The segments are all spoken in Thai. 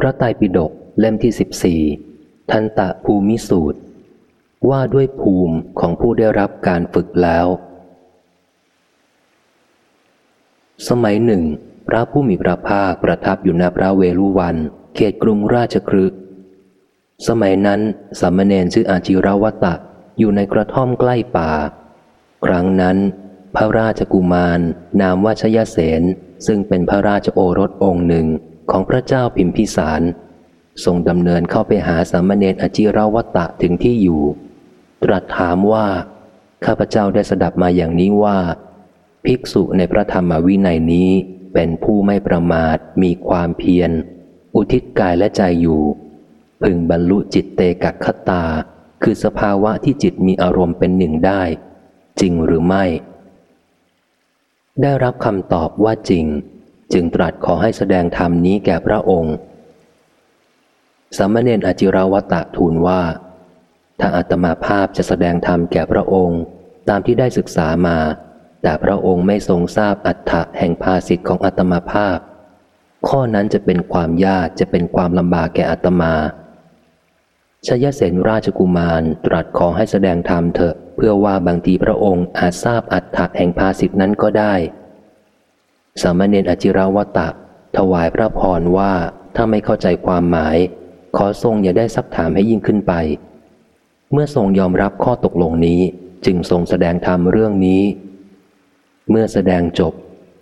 พระไตรปิฎกเล่มที่สิบสี่ทันตะภูมิสูตร ว่าด้วยภูมิของผู้ได้รับการฝึกแล้ว สมัยหนึ่ง พระผู้มีพระภาคประทับอยู่ณพระเวลุวัน เขตกรุงราชครึสมัยนั้นสามเณรชื่ออาจิรวัตะอยู่ในกระท่อมใกล้ป่า ครั้งนั้น พระราชกุมารนามว่าชยเสนซึ่งเป็นพระราชโอรสองค์หนึ่ง ของพระเจ้าพิมพิสารทรงดำเนินเข้าไปหาสามเณรอจิรวัตะถึงที่อยู่ ตรัสถามว่า ข้าพเจ้าได้สดับมาอย่างนี้ว่า ภิกษุในพระธรรมวินัยนี้เป็นผู้ไม่ประมาทมีความเพียร อุทิศกายและใจอยู่ พึงบรรลุจิตเตกัคตา คือสภาวะที่จิตมีอารมณ์เป็นหนึ่งได้ จริงหรือไม่ ได้รับคำตอบว่าจริง จึงตรัสขอให้แสดงธรรมนี้แก่พระองค์สามเณรอจิราวัตะทูลว่า ถ้าอาตมาภาพจะแสดงธรรมแก่พระองค์ ตามที่ได้ศึกษามา แต่พระองค์ไม่ทรงทราบอัฏฐะแห่งภาสิทธิ์ของอาตมาภาพ ข้อนั้นจะเป็นความยากจะเป็นความลำบากแก่อาตมาชยเสนราชกุมารตรัสขอให้แสดงธรรมเถอะ เพื่อว่าบางทีพระองค์อาจทราบอัฏฐะแห่งภาสิทธินั้นก็ได้ สามเณรอจิราวตะ ถวายพระพรว่าถ้าไม่เข้าใจความหมาย ขอทรงอย่าได้ซักถามให้ยิ่งขึ้นไป เมื่อทรงยอมรับข้อตกลงนี้จึงทรงแสดงธรรมเรื่องนี้ เมื่อแสดงจบ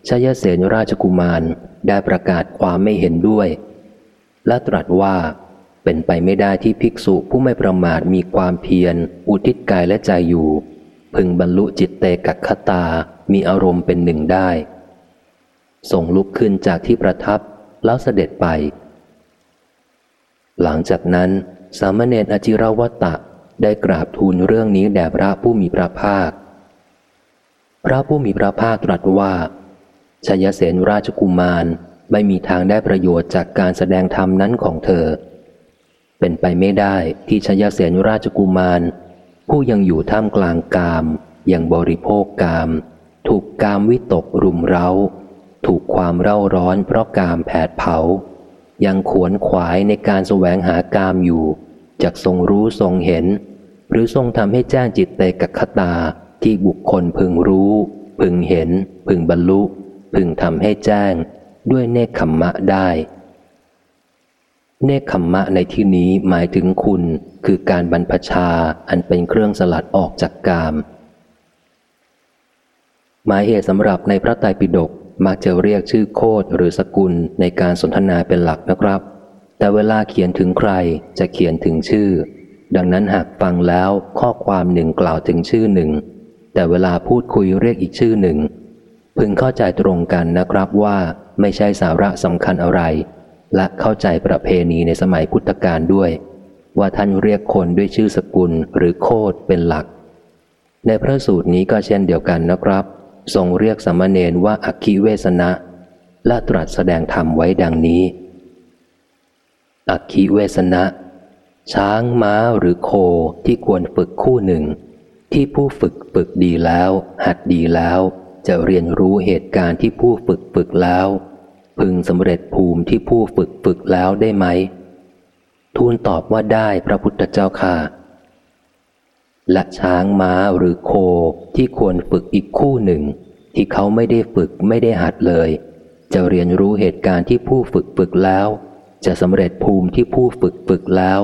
ชยเสนราชกุมารได้ประกาศความไม่เห็นด้วย และตรัสว่าเป็นไปไม่ได้ที่ภิกษุผู้ไม่ประมาทมีความเพียร อุทิศกายและใจอยู่ พึงบรรลุจิตเตกัคตา มีอารมณ์เป็นหนึ่งได้ ส่งลุกขึ้นจากที่ประทับแล้วเสด็จไป หลังจากนั้นสามเณรอจิรวัตะได้กราบทูลเรื่องนี้แด่พระผู้มีพระภาค พระผู้มีพระภาคตรัสว่าชยเสนราชกุมารไม่มีทางได้ประโยชน์จากการแสดงธรรมนั้นของเธอ เป็นไปไม่ได้ที่ชยเสนราชกุมาร ผู้ยังอยู่ท่ามกลางกาม ยังบริโภคกาม ถูกกามวิตกรุมเร้า ถูกความเร่าร้อนเพราะกามแผดเผา ยังขวนขวายในการแสวงหากามอยู่จากทรงรู้ทรงเห็น หรือทรงทำให้แจ้งจิตเตกัคตาที่บุคคลพึงรู้ พึงเห็น พึงบรรลุ พึงทำให้แจ้ง ด้วยเนคขมมะได้ เนคขมมะในที่นี้หมายถึงคุณคือการบรรพชาอันเป็นเครื่องสลัดออกจากกาม หมายเหตุสำหรับในพระไตรปิฎก มักจะเรียกชื่อโคดหรือสกุลในการสนทนาเป็นหลักนะครับ แต่เวลาเขียนถึงใครจะเขียนถึงชื่อ ดังนั้นหากฟังแล้วข้อความหนึ่งกล่าวถึงชื่อหนึ่ง แต่เวลาพูดคุยเรียกอีกชื่อหนึ่ง พึงเข้าใจตรงกันนะครับว่าไม่ใช่สาระสำคัญอะไร และเข้าใจประเพณีในสมัยพุทธกาลด้วย ว่าท่านเรียกคนด้วยชื่อสกุลหรือโคดเป็นหลัก ในพระสูตรนี้ก็เช่นเดียวกันนะครับ ทรงเรียกสมณเณรว่าอักขิเวสนะ และตรัสแสดงธรรมไว้ดังนี้ อักขิเวสนะ ช้างม้าหรือโคที่ควรฝึกคู่หนึ่ง ที่ผู้ฝึกฝึกดีแล้ว หัดดีแล้ว จะเรียนรู้เหตุการณ์ที่ผู้ฝึกฝึกแล้ว พึงสำเร็จภูมิที่ผู้ฝึกฝึกแล้วได้ไหม ทูลตอบว่าได้พระพุทธเจ้าค่ะ และช้างม้าหรือโคที่ควรฝึกอีกคู่หนึ่ง ที่เขาไม่ได้ฝึกไม่ได้หัดเลย จะเรียนรู้เหตุการณ์ที่ผู้ฝึกฝึกแล้ว จะสำเร็จภูมิที่ผู้ฝึกฝึกแล้ว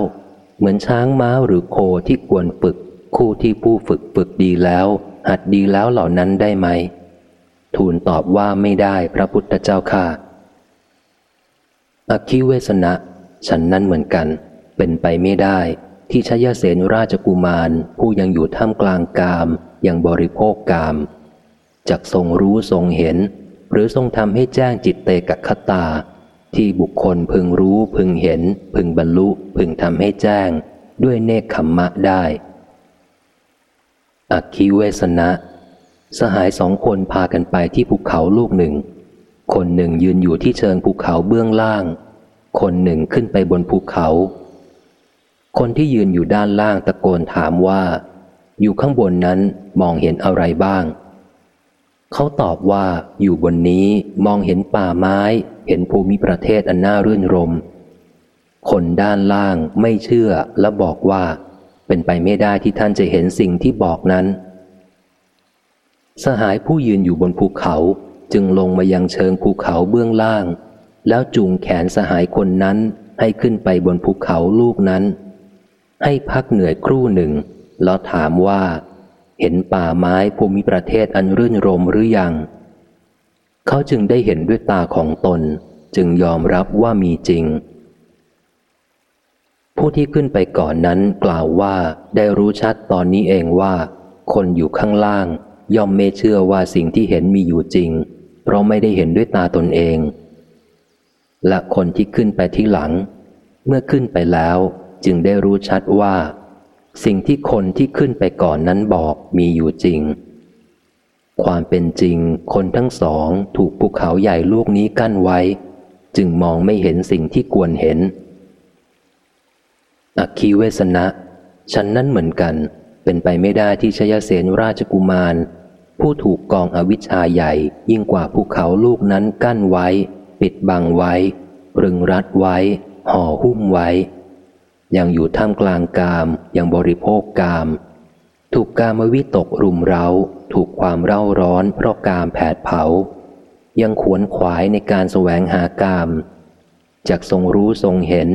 เหมือนช้างม้าหรือโคที่ควรฝึก คู่ที่ผู้ฝึกฝึกดีแล้ว หัดดีแล้วเหล่านั้นได้ไหม ทูลตอบว่าไม่ได้พระพุทธเจ้าค่ะอคิเวสนะฉันนั้นเหมือนกัน เป็นไปไม่ได้ ที่ชยเสนราชกุมาร ผู้ยังอยู่ท่ามกลางกาม ยังบริโภคกามจักทรงรู้ทรงเห็น หรือทรงทำให้แจ้งจิตเตกัคตา ที่บุคคลพึงรู้พึงเห็น พึงบรรลุพึงทำให้แจ้ง ด้วยเนคขมมะได้อักคีเวสนะ สหายสองคนพากันไปที่ภูเขาลูกหนึ่ง คนหนึ่งยืนอยู่ที่เชิงภูเขาเบื้องล่าง คนหนึ่งขึ้นไปบนภูเขา คนที่ยืนอยู่ด้านล่างตะโกนถามว่า อยู่ข้างบนนั้นมองเห็นอะไรบ้าง เขาตอบว่าอยู่บนนี้มองเห็นป่าไม้ เห็นภูมิประเทศอันน่ารื่นรม คนด้านล่างไม่เชื่อและบอกว่า เป็นไปไม่ได้ที่ท่านจะเห็นสิ่งที่บอกนั้น สหายผู้ยืนอยู่บนภูเขาจึงลงมายังเชิงภูเขาเบื้องล่าง แล้วจูงแขนสหายคนนั้นให้ขึ้นไปบนภูเขาลูกนั้น ให้พักเหนื่อยครู่หนึ่ง แล้วถามว่า เห็นป่าไม้ภูมิประเทศอันรื่นรมหรือยัง เขาจึงได้เห็นด้วยตาของตนจึงยอมรับว่ามีจริง ผู้ที่ขึ้นไปก่อนนั้นกล่าวว่าได้รู้ชัดตอนนี้เองว่า คนอยู่ข้างล่าง ย่อมไม่เชื่อว่าสิ่งที่เห็นมีอยู่จริง เพราะไม่ได้เห็นด้วยตาตนเอง และคนที่ขึ้นไปที่หลัง เมื่อขึ้นไปแล้ว จึงได้รู้ชัดว่า สิ่งที่คนที่ขึ้นไปก่อนนั้นบอกมีอยู่จริง ความเป็นจริงคนทั้งสองถูกภูเขาใหญ่ลูกนี้กั้นไว้ จึงมองไม่เห็นสิ่งที่ควรเห็นอักคีเวสนะฉันนั้นเหมือนกัน เป็นไปไม่ได้ที่ชยเสนราชกุมาร ผู้ถูกกองอวิชชาใหญ่ ยิ่งกว่าภูเขาลูกนั้นกั้นไว้ ปิดบังไว้รึงรัดไว้ ห่อหุ้มไว้ ยังอยู่ท่ามกลางกาม ยังบริโภคกาม ถูกกามวิตกรุมเร้า ถูกความเร่าร้อนเพราะกามแผดเผา ยังขวนขวายในการแสวงหากาม จากทรงรู้ทรงเห็น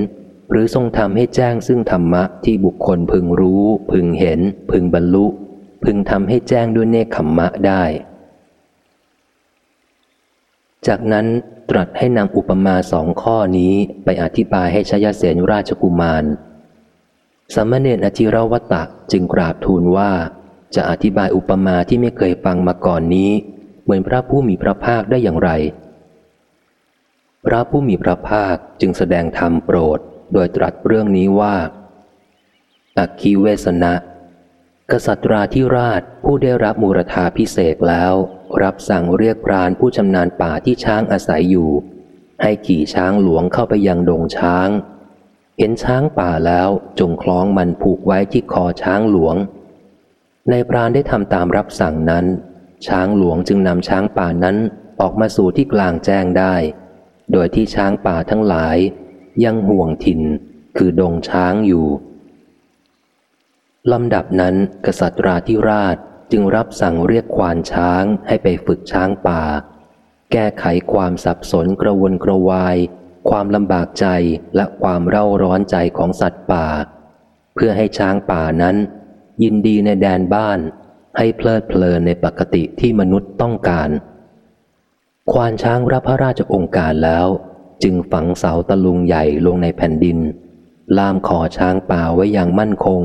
หรือทรงทำให้แจ้งซึ่งธรรมะที่บุคคลพึงรู้ พึงเห็น พึงบรรลุ พึงทำให้แจ้งด้วยเนคขมมะได้ จากนั้นตรัสให้นำอุปมาสองข้อนี้ไปอธิบายให้ชยเสนราชกุมาร สมณเณรอธิรวัตะจึงกราบทูลว่า จะอธิบายอุปมาที่ไม่เคยฟังมาก่อนนี้ เหมือนพระผู้มีพระภาคได้อย่างไร พระผู้มีพระภาคจึงแสดงธรรมโปรด โดยตรัสเรื่องนี้ว่า อักคีเวสนะ กษัตราธิราชผู้ได้รับมูรธาพิเศษแล้ว รับสั่งเรียกพรานผู้ชำนาญป่าที่ช้างอาศัยอยู่ ให้ขี่ช้างหลวงเข้าไปยังดงช้าง เห็นช้างป่าแล้วจงคล้องมันผูกไว้ที่คอช้างหลวง ในพรานได้ทำตามรับสั่งนั้น ช้างหลวงจึงนำช้างป่านั้นออกมาสู่ที่กลางแจ้งได้ โดยที่ช้างป่าทั้งหลายยังห่วงถิ่นคือดงช้างอยู่ลำดับนั้นกษัตราธิราช จึงรับสั่งเรียกควานช้างให้ไปฝึกช้างป่า แก้ไขความสับสนกระวนกระวาย ความลำบากใจและความเร่าร้อนใจของสัตว์ป่า เพื่อให้ช้างป่านั้น ยินดีในแดนบ้าน ให้เพลิดเพลินในปกติที่มนุษย์ต้องการ ควานช้างรับพระราชองค์การแล้ว จึงฝังเสาตะลุงใหญ่ลงในแผ่นดิน ล่ามคอช้างป่าไว้อย่างมั่นคง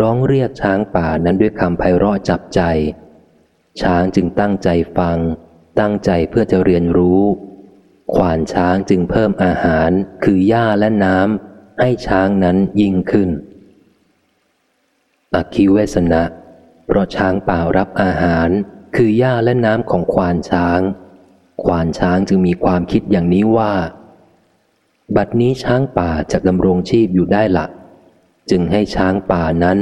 ร้องเรียกช้างป่านั้นด้วยคำไพเราะจับใจ ช้างจึงตั้งใจฟัง ตั้งใจเพื่อจะเรียนรู้ ขวานช้างจึงเพิ่มอาหารคือหญ้าและน้ำให้ช้างนั้นยิ่งขึ้นอคิเวสนะ เพราะช้างป่ารับอาหาร คือหญ้าและน้ำของควานช้าง ควานช้างจึงมีความคิดอย่างนี้ว่า บัดนี้ช้างป่าจะดำรงชีพอยู่ได้ละ จึงให้ช้างป่านั้น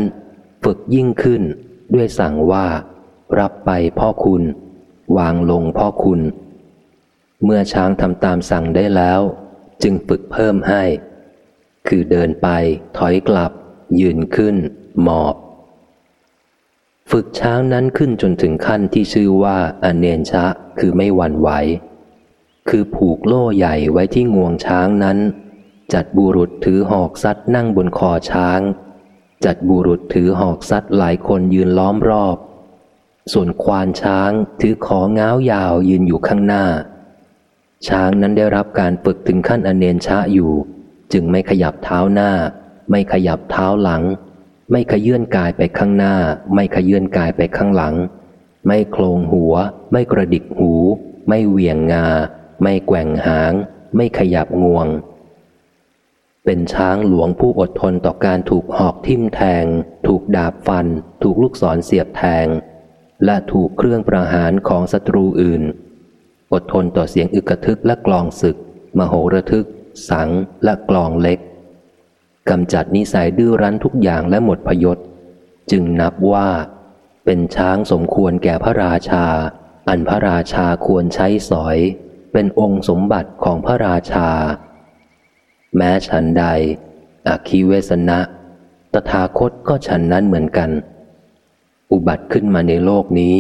ฝึกยิ่งขึ้นด้วยสั่งว่า รับไปพ่อคุณ วางลงพ่อคุณ เมื่อช้างทำตามสั่งได้แล้ว จึงฝึกเพิ่มให้ คือเดินไป ถอยกลับ ยืนขึ้น หมอบ ฝึกช้างนั้นขึ้นจนถึงขั้นที่ชื่อว่าอเนนชะ คือไม่หวั่นไหวคือผูกโล่ใหญ่ไว้ที่งวงช้างนั้น จัดบุรุษถือหอกซัดนั่งบนคอช้าง จัดบุรุษถือหอกซัดหลายคนยืนล้อมรอบ ส่วนควานช้างถือของง้าวยาวยืนอยู่ข้างหน้า ช้างนั้นได้รับการฝึกถึงขั้นอเนนชะอยู่ จึงไม่ขยับเท้าหน้า ไม่ขยับเท้าหลัง ไม่ขยื่นกายไปข้างหน้า ไม่ขยื่นกายไปข้างหลัง ไม่โคลงหัว ไม่กระดิกหู ไม่เหวี่ยงงา ไม่แกว่งหาง ไม่ขยับงวง เป็นช้างหลวงผู้อดทนต่อการถูกหอกทิ่มแทง ถูกดาบฟัน ถูกลูกศรเสียบแทง และถูกเครื่องประหารของศัตรูอื่น อดทนต่อเสียงอึกระทึกและกลองศึก มโหระทึก สังและกลองเล็กกำจัดนิสัยดื้อรั้นทุกอย่างและหมดพยศ จึงนับว่า เป็นช้างสมควรแก่พระราชา อันพระราชาควรใช้สอย เป็นองค์สมบัติของพระราชา แม้ฉันใดอคิเวสนะ ตถาคตก็ฉันนั้นเหมือนกัน อุบัติขึ้นมาในโลกนี้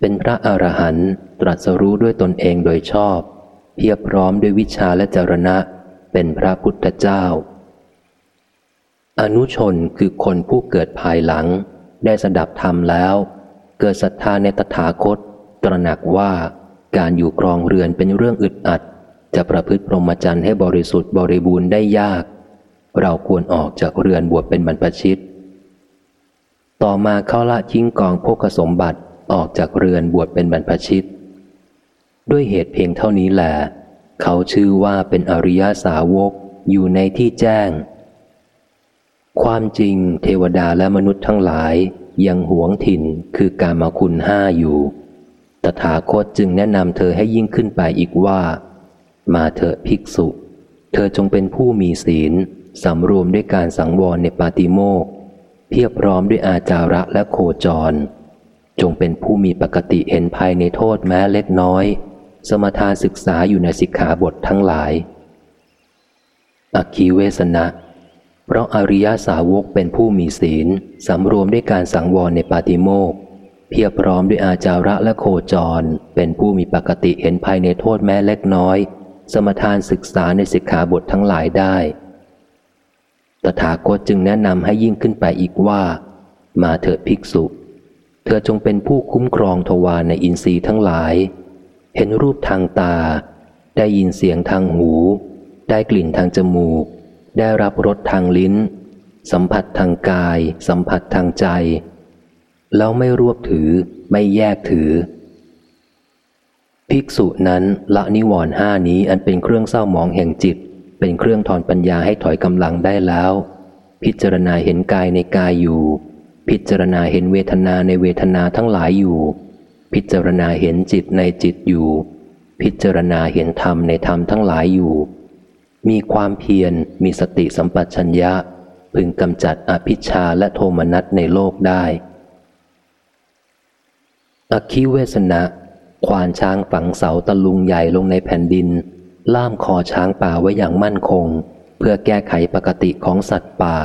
เป็นพระอรหันต์ตรัสรู้ด้วยตนเองโดยชอบ เพียบพร้อมด้วยวิชาและจรณะ เป็นพระพุทธเจ้า อนุชนคือคนผู้เกิดภายหลัง ได้สดับธรรมแล้ว เกิดศรัทธาในตถาคต ตระหนักว่าการอยู่ครองเรือนเป็นเรื่องอึดอัด จะประพฤติพรหมจรรย์ให้บริสุทธิ์บริบูรณ์ได้ยาก เราควรออกจากเรือนบวชเป็นบรรพชิต ต่อมาเขาละทิ้งกองโภคสมบัติออกจากเรือนบวชเป็นบรรพชิต ด้วยเหตุเพียงเท่านี้แหละเขาชื่อว่าเป็นอริยสาวกอยู่ในที่แจ้ง ความจริงเทวดาและมนุษย์ทั้งหลายยังหวงถิ่นคือการมาคุณห้าอยู่ ตถาคตจึงแนะนำเธอให้ยิ่งขึ้นไปอีกว่า มาเถอะภิกษุ เธอจงเป็นผู้มีศีลสำรวมด้วยการสังวรในปาติโมกเพียบพร้อมด้วยอาจาระและโคจร จงเป็นผู้มีปกติเห็นภายในโทษแม้เล็กน้อย สมทานศึกษาอยู่ในสิกขาบททั้งหลายอคีเวสนะ เพราะอริยสาวกเป็นผู้มีศีลสำรวมด้วยการสังวรในปาติโมกเพียบพร้อมด้วยอาจาระและโคจร เป็นผู้มีปกติเห็นภายในโทษแม้เล็กน้อย สมทานศึกษาในสิกขาบททั้งหลายได้ ตถาคตจึงแนะนำให้ยิ่งขึ้นไปอีกว่า มาเถิดภิกษุ เธอจงเป็นผู้คุ้มครองทวารในอินทรีย์ทั้งหลาย เห็นรูปทางตา ได้ยินเสียงทางหู ได้กลิ่นทางจมูก ได้รับรสทางลิ้น สัมผัสทางกาย สัมผัสทางใจ แล้วไม่รวบถือไม่แยกถือ ภิกษุนั้นละนิวรณ์ห้านี้อันเป็นเครื่องเศร้าหมองแห่งจิต เป็นเครื่องถอนปัญญาให้ถอยกำลังได้แล้ว พิจารณาเห็นกายในกายอยู่ พิจารณาเห็นเวทนาในเวทนาทั้งหลายอยู่ พิจารณาเห็นจิตในจิตอยู่ พิจารณาเห็นธรรมในธรรมทั้งหลายอยู่ มีความเพียรมีสติสัมปชัญญะ พึงกำจัดอภิชาและโทมนัสในโลกได้อคิเวสนะ ควานช้างฝังเสาตะลุงใหญ่ลงในแผ่นดิน ล่ามคอช้างป่าไว้อย่างมั่นคง เพื่อแก้ไขปกติของสัตว์ป่า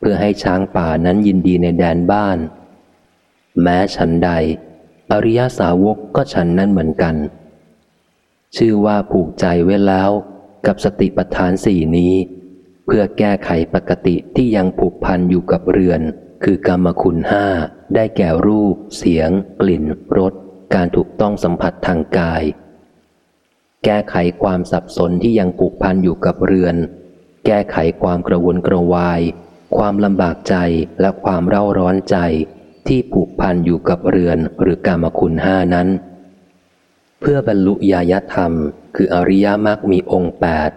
เพื่อให้ช้างป่านั้นยินดีในแดนบ้าน แม้ฉันใด อริยสาวกก็ฉันนั้นเหมือนกัน ชื่อว่าผูกใจไว้แล้วกับสติปัฏฐานสี่นี้ เพื่อแก้ไขปกติที่ยังผูกพันอยู่กับเรือน คือกรรมคุณห้าได้แก่รูป เสียง กลิ่นรส การถูกต้องสัมผัสทางกาย แก้ไขความสับสนที่ยังผูกพันอยู่กับเรือน แก้ไขความกระวนกระวาย ความลำบากใจและความเร่าร้อนใจที่ผูกพันอยู่กับเรือนหรือกามคุณห้านั้น เพื่อบรรลุญาญธรรม คืออริยมรรคมีองค์แปด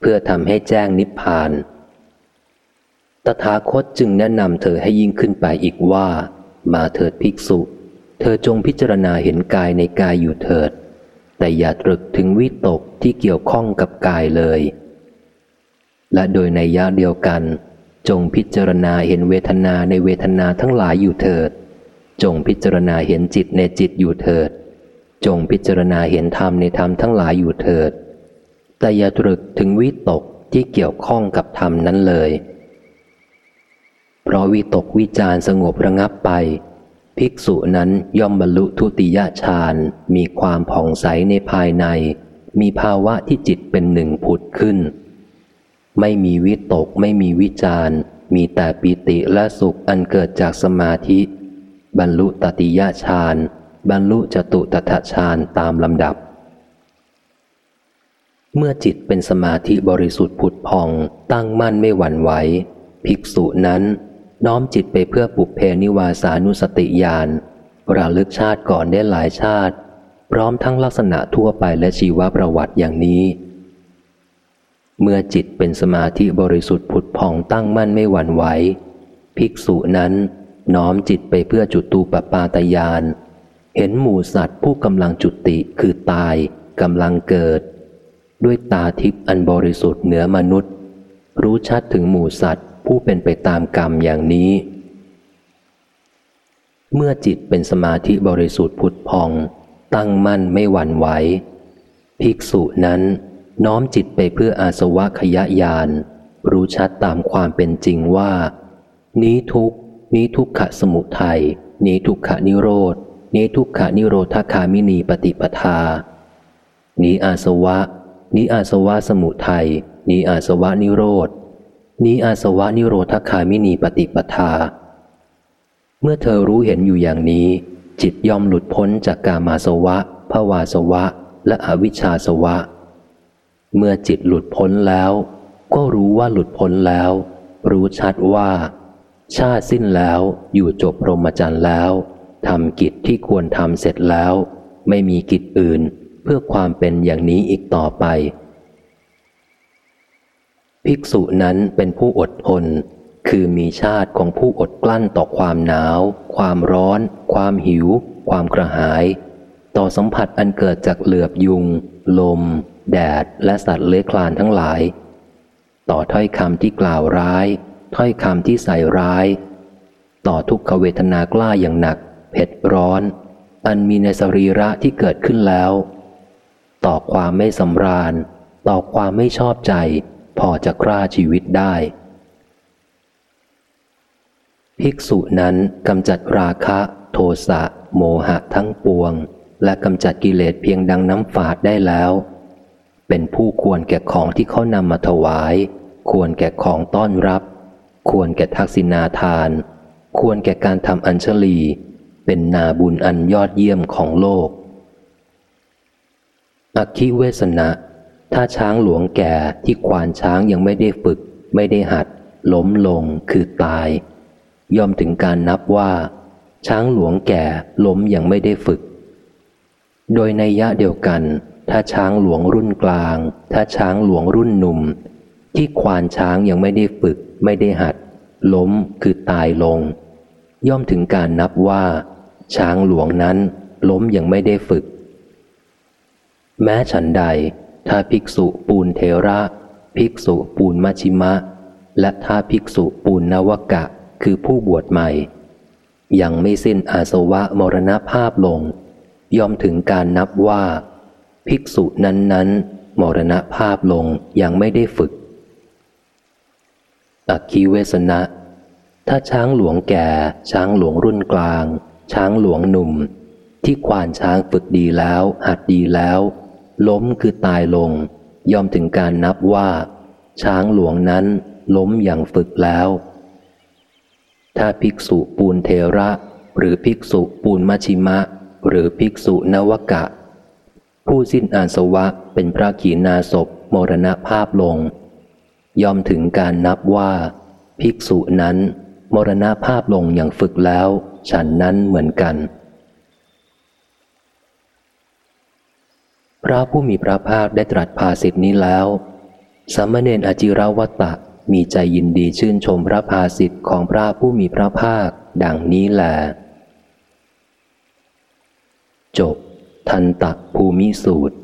เพื่อทำให้แจ้งนิพพาน ตถาคตจึงแนะนำเธอให้ยิ่งขึ้นไปอีกว่า มาเถิดภิกษุ เธอจงพิจารณาเห็นกายในกายอยู่เถิด แต่อย่าตรึกถึงวิตกที่เกี่ยวข้องกับกายเลย และโดยในยะเดียวกัน จงพิจารณาเห็นเวทนาในเวทนาทั้งหลายอยู่เถิด จงพิจารณาเห็นจิตในจิตอยู่เถิด จงพิจารณาเห็นธรรมในธรรมทั้งหลายอยู่เถิด แต่อย่าตรึกถึงวิตกที่เกี่ยวข้องกับธรรมนั้นเลย เพราะวิตกวิจารสงบระงับไป ภิกษุนั้นย่อมบรรลุทุติยฌาน มีความผ่องใสในภายใน มีภาวะที่จิตเป็นหนึ่งผุดขึ้น ไม่มีวิตกไม่มีวิจารมีแต่ปิติและสุขอันเกิดจากสมาธิ บรรลุตติยฌาน บรรลุจตุตถฌานตามลำดับ เมื่อจิตเป็นสมาธิบริสุทธิ์ผุดพองตั้งมั่นไม่หวั่นไหวภิกษุนั้น น้อมจิตไปเพื่อปุเพนิวาสานุสติญาณระลึกชาติก่อนได้หลายชาติ พร้อมทั้งลักษณะทั่วไปและชีวประวัติอย่างนี้ เมื่อจิตเป็นสมาธิบริสุทธิ์ผุดผ่องตั้งมั่นไม่หวั่นไหวภิกษุนั้นน้อมจิตไปเพื่อจุตูปปาตยาน เห็นหมู่สัตว์ผู้กำลังจุติคือตายกำลังเกิด ด้วยตาทิพย์อันบริสุทธิ์เหนือมนุษย์ รู้ชัดถึงหมู่สัตว์ ผู้เป็นไปตามกรรมอย่างนี้ เมื่อจิตเป็นสมาธิบริสุทธิ์ผุดพอง ตั้งมั่นไม่หวั่นไหว ภิกษุนั้นน้อมจิตไปเพื่ออาสวะขยะยาน รู้ชัดตามความเป็นจริงว่า นี้ทุกนี้ทุกขะสมุทัยนี้ทุกขะนิโรธนี้ทุกขะนิโรธคามินีปฏิปทา นี้อาสวะ นี้อาสวะสมุทัยนี้อาสวะนิโรธ นี้อาสวะนิโรธคามินีปฏิปทา เมื่อเธอรู้เห็นอยู่อย่างนี้ จิตย่อมหลุดพ้นจากกามาสวะภวาสวะ และอวิชชาสวะ เมื่อจิตหลุดพ้นแล้ว ก็รู้ว่าหลุดพ้นแล้ว รู้ชัดว่า ชาติสิ้นแล้วอยู่จบพรหมจรรย์แล้วทำกิจที่ควรทำเสร็จแล้ว ไม่มีกิจอื่นเพื่อความเป็นอย่างนี้อีกต่อไป ภิกษุนั้นเป็นผู้อดทน คือมีชาติของผู้อดกลั้นต่อความหนาว ความร้อน ความหิว ความกระหาย ต่อสัมผัสอันเกิดจากเหลือบยุง ลม แดด และสัตว์เลื้อยคลานทั้งหลาย ต่อถ้อยคำที่กล่าวร้าย ถ้อยคำที่ใส่ร้าย ต่อทุกขเวทนากล้าอย่างหนัก เผ็ดร้อน อันมีในสรีระที่เกิดขึ้นแล้ว ต่อความไม่สำราญ ต่อความไม่ชอบใจ พอจะกล้าชีวิตได้ ภิกษุนั้นกำจัดราคะโทสะโมหะทั้งปวง และกำจัดกิเลสเพียงดังน้ำฝาดได้แล้ว เป็นผู้ควรแก่ของที่เขานำมาถวาย ควรแก่ของต้อนรับ ควรแก่ทักษิณาทาน ควรแก่การทำอัญชลี เป็นนาบุญอันยอดเยี่ยมของโลกอคิเวสนะ ถ้าช้างหลวงแก่ที่ควานช้างยังไม่ได้ฝึก ไม่ได้หัด ล้มลงคือตาย ย่อมถึงการนับว่า ช้างหลวงแก่ล้มยังไม่ได้ฝึก โดยในยะเดียวกัน ถ้าช้างหลวงรุ่นกลาง ถ้าช้างหลวงรุ่นหนุ่ม ที่ควานช้างยังไม่ได้ฝึก ไม่ได้หัด ล้มคือตายลง ย่อมถึงการนับว่า ช้างหลวงนั้นล้มยังไม่ได้ฝึก แม้ฉันใด ถ้าภิกษุปูนเทระ ภิกษุปูนมัชิมะ และถ้าภิกษุปูนนวกะ คือผู้บวชใหม่ ยังไม่สิ้นอาสวะมรณภาพลง ย่อมถึงการนับว่า ภิกษุนั้นๆ มรณภาพลงยังไม่ได้ฝึกอคีเวสนะ ถ้าช้างหลวงแก่ ช้างหลวงรุ่นกลาง ช้างหลวงหนุ่ม ที่ควานช้างฝึกดีแล้ว หัดดีแล้ว ล้มคือตายลง ย่อมถึงการนับว่า ช้างหลวงนั้นล้มอย่างฝึกแล้ว ถ้าภิกษุปูนเทระ หรือภิกษุปูนมัชิมะ หรือภิกษุนวกะ ผู้สิ้นอาสวะเป็นพระขีณาศพมรณภาพลง ย่อมถึงการนับว่า ภิกษุนั้น มรณภาพลงอย่างฝึกแล้ว ฉันนั้นเหมือนกัน พระผู้มีพระภาคได้ตรัสภาสิทธินี้แล้วสามเณรอจิรวัตตะมีใจยินดีชื่นชมพระภาสิทธิ์ของพระผู้มีพระภาค ดังนี้แหลจบ ทันตภูมิสูตร